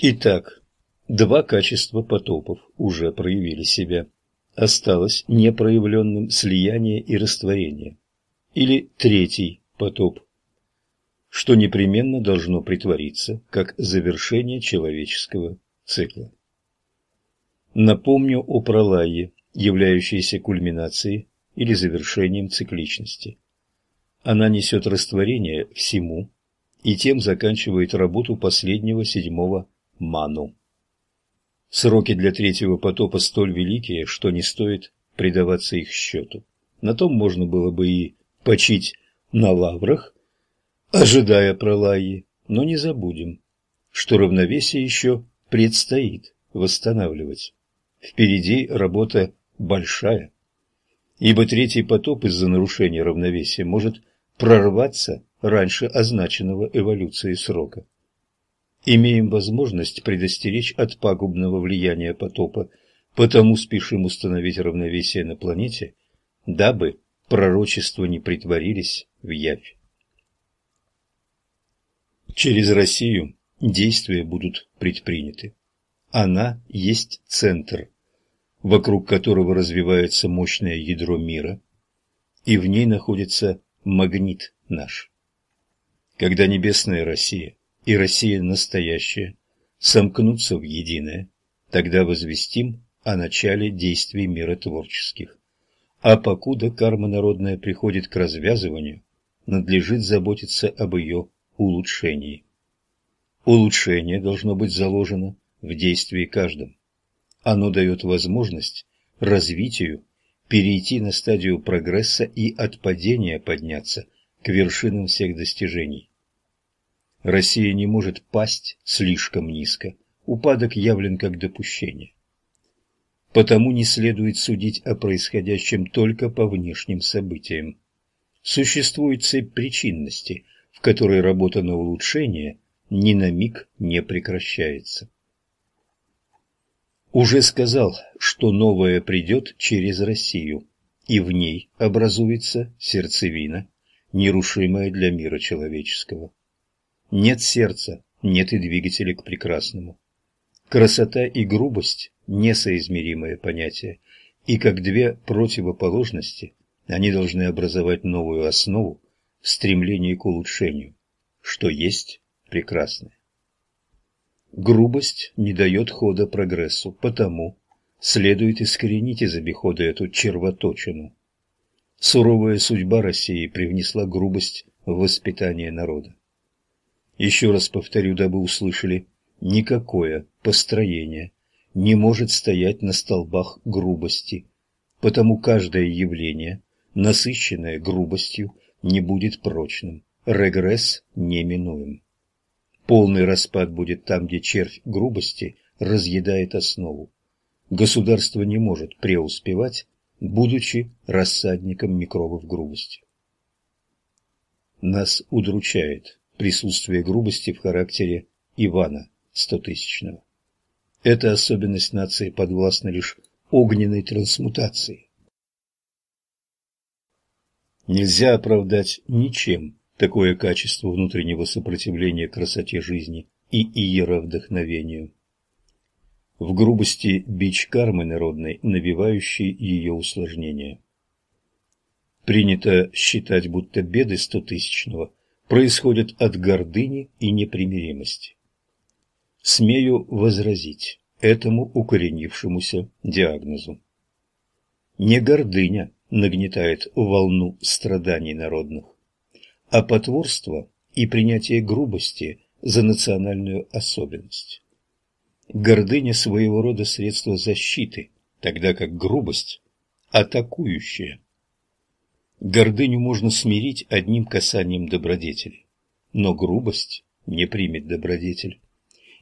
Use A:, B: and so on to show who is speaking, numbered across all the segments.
A: Итак, два качества потопов уже проявили себя. Осталось непроявленным слияние и растворение. Или третий потоп, что непременно должно притвориться как завершение человеческого цикла. Напомню о пролае, являющейся кульминацией или завершением цикличности. Она несет растворение всему и тем заканчивает работу последнего седьмого ману. Сроки для третьего потопа столь великие, что не стоит предаваться их счету. На том можно было бы и почить на лаврах, ожидая пролаи, но не забудем, что равновесие еще предстоит восстанавливать. Впереди работа большая, ибо третий потоп из-за нарушения равновесия может прорваться раньше означенного эволюцией срока. Имеем возможность предостеречь от пагубного влияния потопа, потому спешим установить равновесие на планете, дабы пророчества не притворились в явь. Через Россию действия будут предприняты. Она есть центр вокруг которого развивается мощное ядро мира, и в ней находится магнит наш. Когда небесная Россия и Россия настоящая сомкнутся в единое, тогда возвестим о начале действий миротворческих. А покуда карма народная приходит к развязыванию, надлежит заботиться об ее улучшении. Улучшение должно быть заложено в действии каждом. Оно дает возможность развитию перейти на стадию прогресса и от падения подняться к вершинам всех достижений. Россия не может пасть слишком низко, упадок явлен как допущение. Потому не следует судить о происходящем только по внешним событиям. Существует цепь причинности, в которой работа на улучшение ни на миг не прекращается. Уже сказал, что новое придет через Россию, и в ней образуется сердцевина, нерушимая для мира человеческого. Нет сердца, нет и двигателя к прекрасному. Красота и грубость – несоизмеримые понятия, и как две противоположности они должны образовать новую основу в стремлении к улучшению, что есть прекрасное. Грубость не дает хода прогрессу, потому следует искоренить из обихода эту червоточину. Суровая судьба России привнесла грубость в воспитание народа. Еще раз повторю, дабы услышали, никакое построение не может стоять на столбах грубости, потому каждое явление, насыщенное грубостью, не будет прочным, регресс неминуем. Полный распад будет там, где червь грубости разъедает основу. Государство не может преуспевать, будучи рассадником микробов грубости. Нас удручает присутствие грубости в характере Ивана Стотысячного. Эта особенность нации подвластна лишь огненной трансмутации. Нельзя оправдать ничем такое качество внутреннего сопротивления красоте жизни и иеровдохновению. В грубости бич кармы народной, навивающий ее усложнения. Принято считать, будто беды стотысячного происходят от гордыни и непримиримости. Смею возразить этому укоренившемуся диагнозу. Не гордыня нагнетает волну страданий народных, а потворство и принятие грубости за национальную особенность. Гордыня своего рода средство защиты, тогда как грубость – атакующая. Гордыню можно смирить одним касанием добродетели, но грубость не примет добродетель,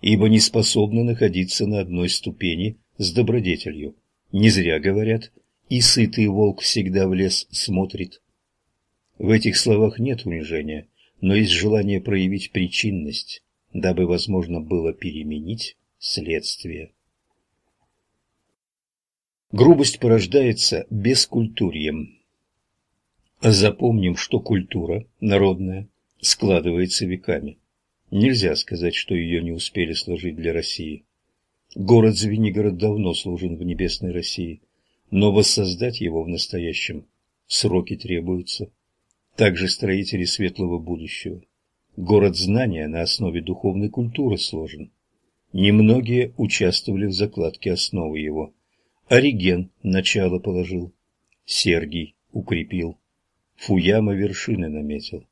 A: ибо не способна находиться на одной ступени с добродетелью. Не зря говорят, и сытый волк всегда в лес смотрит. В этих словах нет унижения, но есть желание проявить причинность, дабы возможно было переменить следствие. Грубость порождается бескультурьем. Запомним, что культура народная складывается веками. Нельзя сказать, что ее не успели сложить для России. Город Звенигород давно служен в небесной России, но воссоздать его в настоящем сроки требуются. Также строители светлого будущего. Город знания на основе духовной культуры сложен. Немногие участвовали в закладке основы его. Ориген начало положил, Сергий укрепил, Фуяма вершины наметил.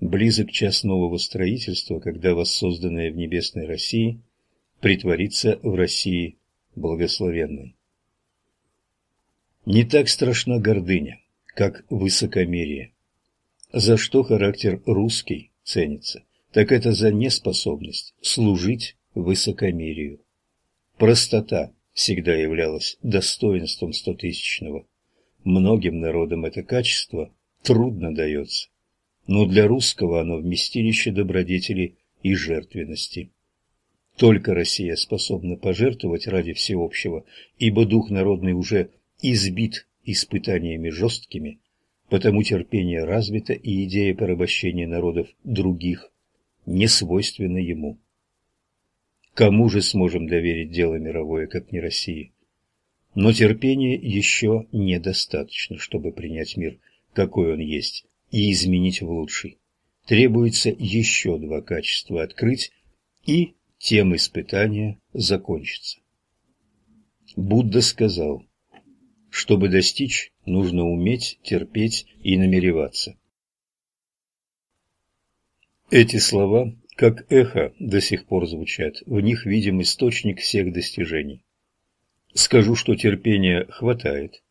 A: Близок час нового строительства, когда воссозданное в небесной России притворится в России благословенной. Не так страшна гордыня, как высокомерие. За что характер русский ценится, так это за неспособность служить высокомерию. Простота всегда являлась достоинством стотысячного. Многим народам это качество трудно дается но для русского оно вместилище добродетели и жертвенности. Только Россия способна пожертвовать ради всеобщего, ибо дух народный уже избит испытаниями жесткими, потому терпение развито и идея порабощения народов других не свойственна ему. Кому же сможем доверить дело мировое, как не России? Но терпения еще недостаточно, чтобы принять мир, какой он есть, и изменить в лучший. Требуется еще два качества открыть, и тем испытания закончится. Будда сказал, чтобы достичь, нужно уметь, терпеть и намереваться. Эти слова, как эхо, до сих пор звучат, в них видим источник всех достижений. Скажу, что терпения хватает,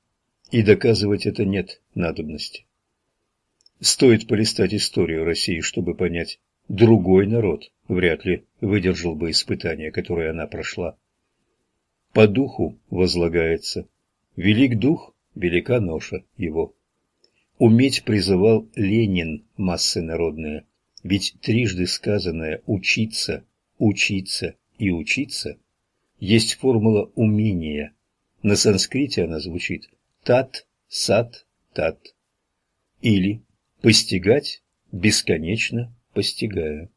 A: и доказывать это нет надобности. Стоит полистать историю России, чтобы понять, другой народ вряд ли выдержал бы испытания, которые она прошла. По духу возлагается. Велик дух, велика ноша его. Уметь призывал Ленин массы народные, ведь трижды сказанное «учиться», «учиться» и «учиться» есть формула умения. На санскрите она звучит «тат», «сат», «тат». Или постигать, бесконечно постигая.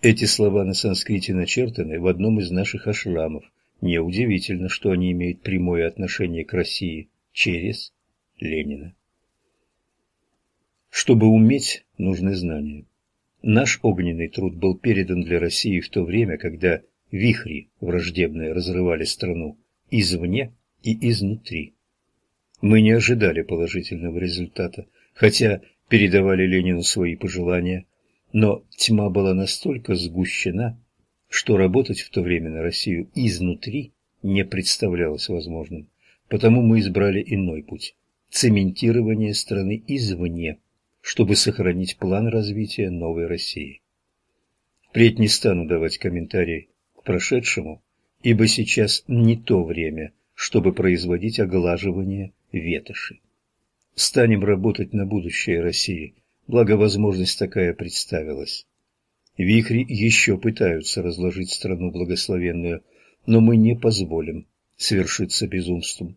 A: Эти слова на санскрите начертаны в одном из наших ашрамов. Неудивительно, что они имеют прямое отношение к России через Ленина. Чтобы уметь, нужны знания. Наш огненный труд был передан для России в то время, когда вихри враждебные разрывали страну извне и изнутри. Мы не ожидали положительного результата, хотя передавали Ленину свои пожелания, но тьма была настолько сгущена, что работать в то время на Россию изнутри не представлялось возможным. Потому мы избрали иной путь – цементирование страны извне, чтобы сохранить план развития новой России. Впредь не стану давать комментарий прошедшему, ибо сейчас не то время, чтобы производить оглаживание ветоши. Станем работать на будущее России, благо возможность такая представилась. Вихри еще пытаются разложить страну благословенную, но мы не позволим свершиться безумством.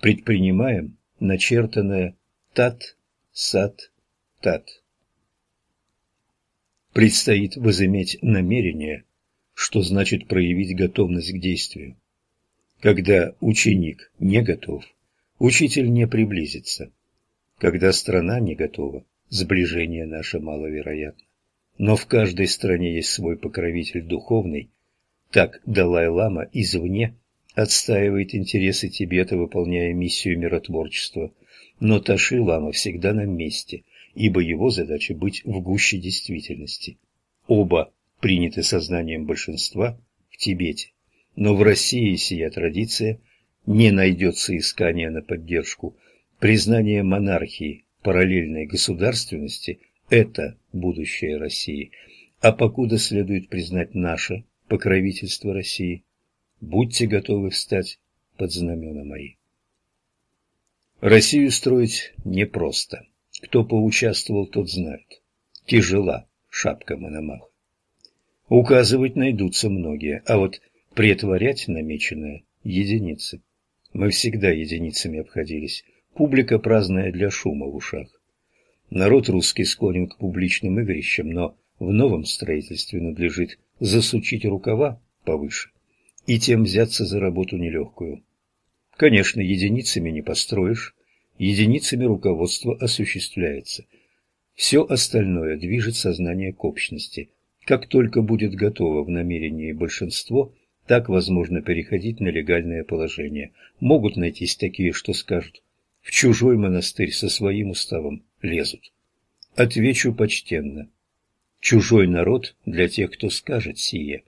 A: Предпринимаем начертанное тат-сат-тат. Предстоит возыметь намерение, что значит проявить готовность к действию. Когда ученик не готов, учитель не приблизится. Когда страна не готова, сближение наше маловероятно. Но в каждой стране есть свой покровитель духовный. Так Далай-лама извне отстаивает интересы Тибета, выполняя миссию миротворчества. Но Таши-лама всегда на месте, ибо его задача быть в гуще действительности. Оба приняты сознанием большинства в Тибете. Но в России сия традиция не найдет соискания на поддержку – Признание монархии, параллельной государственности – это будущее России. А покуда следует признать наше покровительство России, будьте готовы встать под знамена мои. Россию строить непросто. Кто поучаствовал, тот знает. Тяжела шапка Мономаха. Указывать найдутся многие, а вот претворять намеченное – единицы. Мы всегда единицами обходились, Публика праздная для шума в ушах. Народ русский склонен к публичным игрищам, но в новом строительстве надлежит засучить рукава повыше и тем взяться за работу нелегкую. Конечно, единицами не построишь, единицами руководство осуществляется. Все остальное движет сознание к общности. Как только будет готово в намерении большинство, так возможно переходить на легальное положение. Могут найтись такие, что скажут, в чужой монастырь со своим уставом лезут. Отвечу почтенно. Чужой народ для тех, кто скажет сие.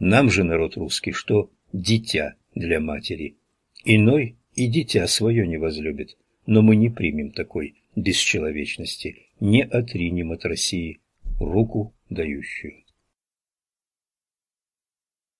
A: Нам же народ русский, что дитя для матери. Иной и дитя свое не возлюбит, но мы не примем такой бесчеловечности, не отринем от России руку дающую.